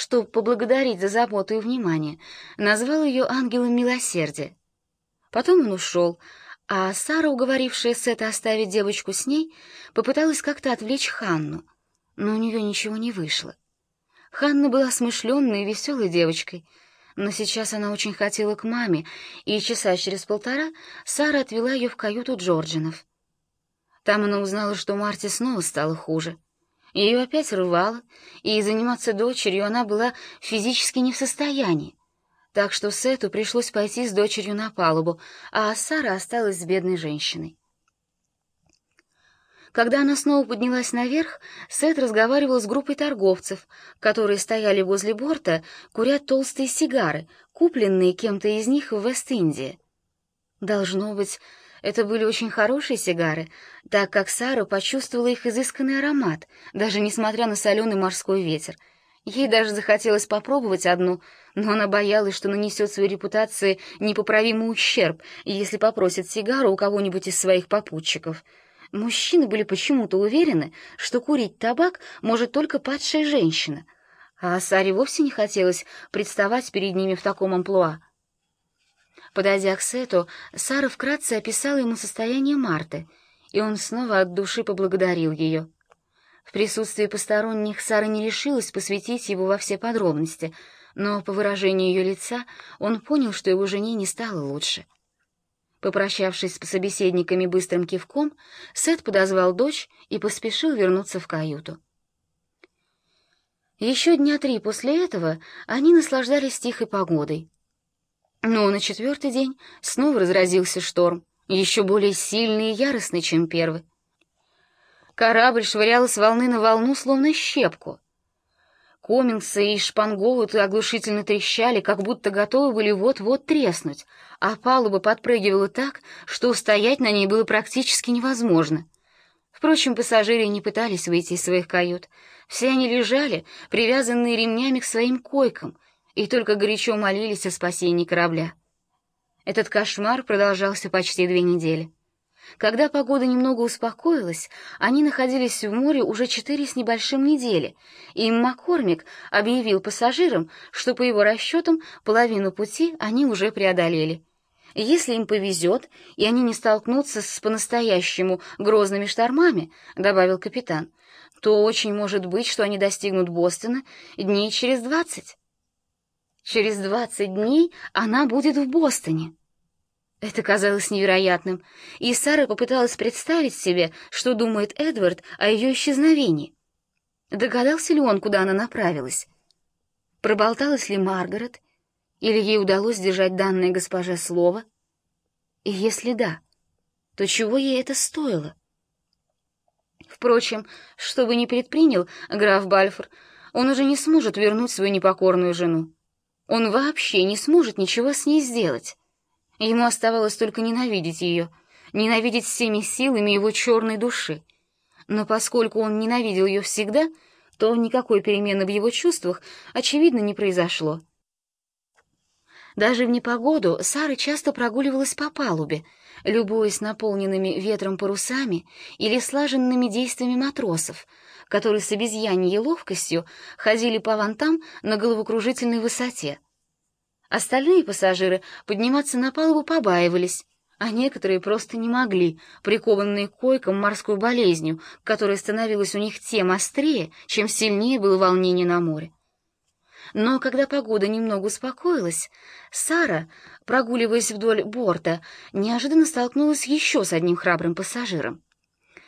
чтобы поблагодарить за заботу и внимание, назвал ее ангелом милосердия. Потом он ушел, а Сара, уговорившая Сета оставить девочку с ней, попыталась как-то отвлечь Ханну, но у нее ничего не вышло. Ханна была смышленной и веселой девочкой, но сейчас она очень хотела к маме, и часа через полтора Сара отвела ее в каюту Джорджинов. Там она узнала, что Марте снова стало хуже. Ее опять рвало, и заниматься дочерью она была физически не в состоянии. Так что Сету пришлось пойти с дочерью на палубу, а Сара осталась с бедной женщиной. Когда она снова поднялась наверх, Сет разговаривал с группой торговцев, которые стояли возле борта, куря толстые сигары, купленные кем-то из них в Вест-Индии. Должно быть, это были очень хорошие сигары, так как Сара почувствовала их изысканный аромат, даже несмотря на соленый морской ветер — Ей даже захотелось попробовать одну, но она боялась, что нанесет своей репутации непоправимый ущерб, если попросит сигару у кого-нибудь из своих попутчиков. Мужчины были почему-то уверены, что курить табак может только падшая женщина, а Саре вовсе не хотелось представать перед ними в таком амплуа. Подойдя к Сету, Сара вкратце описала ему состояние Марты, и он снова от души поблагодарил ее. В присутствии посторонних Сара не решилась посвятить его во все подробности, но по выражению ее лица он понял, что его жене не стало лучше. Попрощавшись с собеседниками быстрым кивком, Сет подозвал дочь и поспешил вернуться в каюту. Еще дня три после этого они наслаждались тихой погодой. Но на четвертый день снова разразился шторм, еще более сильный и яростный, чем первый. Корабль швырял с волны на волну, словно щепку. Комингсы и шпангоуты оглушительно трещали, как будто готовы были вот-вот треснуть, а палуба подпрыгивала так, что устоять на ней было практически невозможно. Впрочем, пассажиры не пытались выйти из своих кают. Все они лежали, привязанные ремнями к своим койкам, и только горячо молились о спасении корабля. Этот кошмар продолжался почти две недели. Когда погода немного успокоилась, они находились в море уже четыре с небольшим недели, и Маккормик объявил пассажирам, что по его расчетам половину пути они уже преодолели. Если им повезет, и они не столкнутся с по-настоящему грозными штормами, добавил капитан, то очень может быть, что они достигнут Бостона дней через двадцать. Через двадцать дней она будет в Бостоне. Это казалось невероятным, и Сара попыталась представить себе, что думает Эдвард о ее исчезновении. Догадался ли он, куда она направилась? Проболталась ли Маргарет, или ей удалось держать данное госпоже слово? И если да, то чего ей это стоило? Впрочем, что бы ни предпринял граф Бальфор, он уже не сможет вернуть свою непокорную жену. Он вообще не сможет ничего с ней сделать. Ему оставалось только ненавидеть ее, ненавидеть всеми силами его черной души. Но поскольку он ненавидел ее всегда, то никакой перемены в его чувствах, очевидно, не произошло. Даже в непогоду Сара часто прогуливалась по палубе, любуясь наполненными ветром парусами или слаженными действиями матросов, которые с обезьяньей ловкостью ходили по вантам на головокружительной высоте. Остальные пассажиры подниматься на палубу побаивались, а некоторые просто не могли, прикованные к койкам морской болезнью, которая становилась у них тем острее, чем сильнее было волнение на море. Но когда погода немного успокоилась, Сара, прогуливаясь вдоль борта, неожиданно столкнулась еще с одним храбрым пассажиром.